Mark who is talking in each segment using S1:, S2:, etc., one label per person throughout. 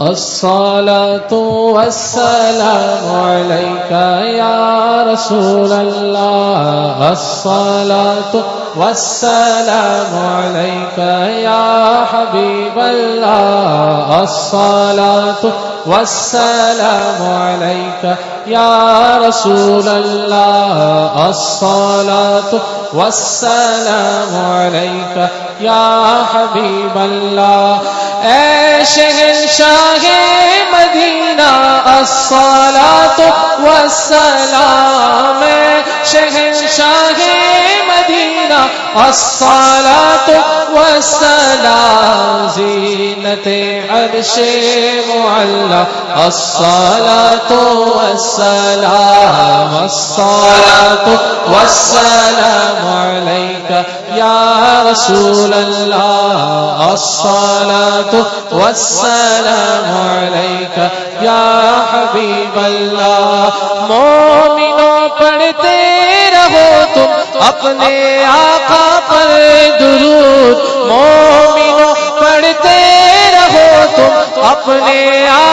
S1: الصلاة والسلام عليك يا رسول الله. الصلاة والسلام عليك يا حبيب الله. الصلاة والسلام عليك يا رسول الله. الصلاة والسلام عليك يا حبيب الله. اے شہر شاہ مدینہ، الصلاة والسلام. شہر شاہ مدینہ، الصلاة والسلام. زینت عرش معلہ. الصلاة والسلام الصلاة والسلام علیکہ. یا رسول اللہ، الصلاة والسلام علیکہ یا حبیب اللہ مومنوں پڑھتے رہو تم اپنے آقا پر درود. مومنوں پڑھتے رہو تم اپنے آقا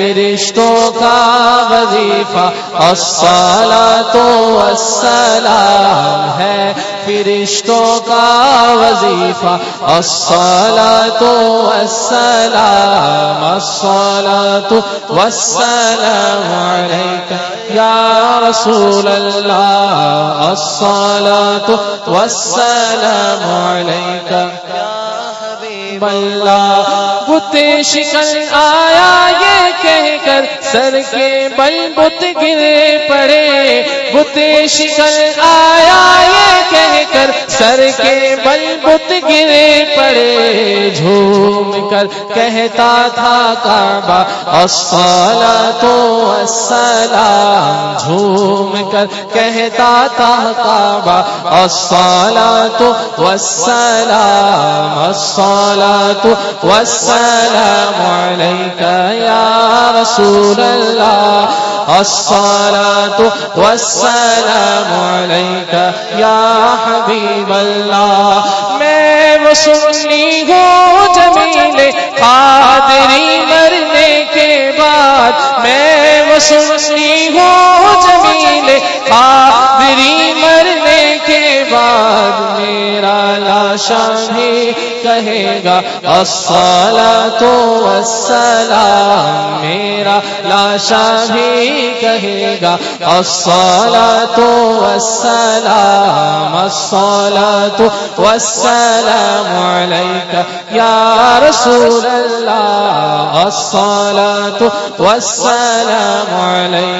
S1: فرشتوں کا وظیفہ، الصلاة والسلام ہے۔ فرشتوں کا وظیفہ، الصلاة والسلام الصلاة والسلام علیکہ۔ یا رسول اللہ، الصلاة والسلام علیکہ۔ بلا بت شکن آیا یہ کر سر کے بل بت گرے پڑے۔ بت شکل آیا یہ کہہ کر، سر کے بل بت گرے پڑے۔ جھوم کر کہتا تھا کعبہ السلام تو السلام۔ جھوم کر کہتا تھا کعبہ، الصلاة والسلام الصلاة والسلام عليك يا رسول الله الصلاة والسلام عليك يا حبيب الله میں وہ سنی ہوں جمیل قادری مرنے کے بعد، میں وہ سنی ہوں جمیل قادری مرنے کے بعد میرا لاشا بھی کہے گا، الصلاة والسلام، میرا لاشا بھی کہے گا، الصلاة والسلام الصلاة والسلام عليك يا رسول الله الصلاة والسلام عليك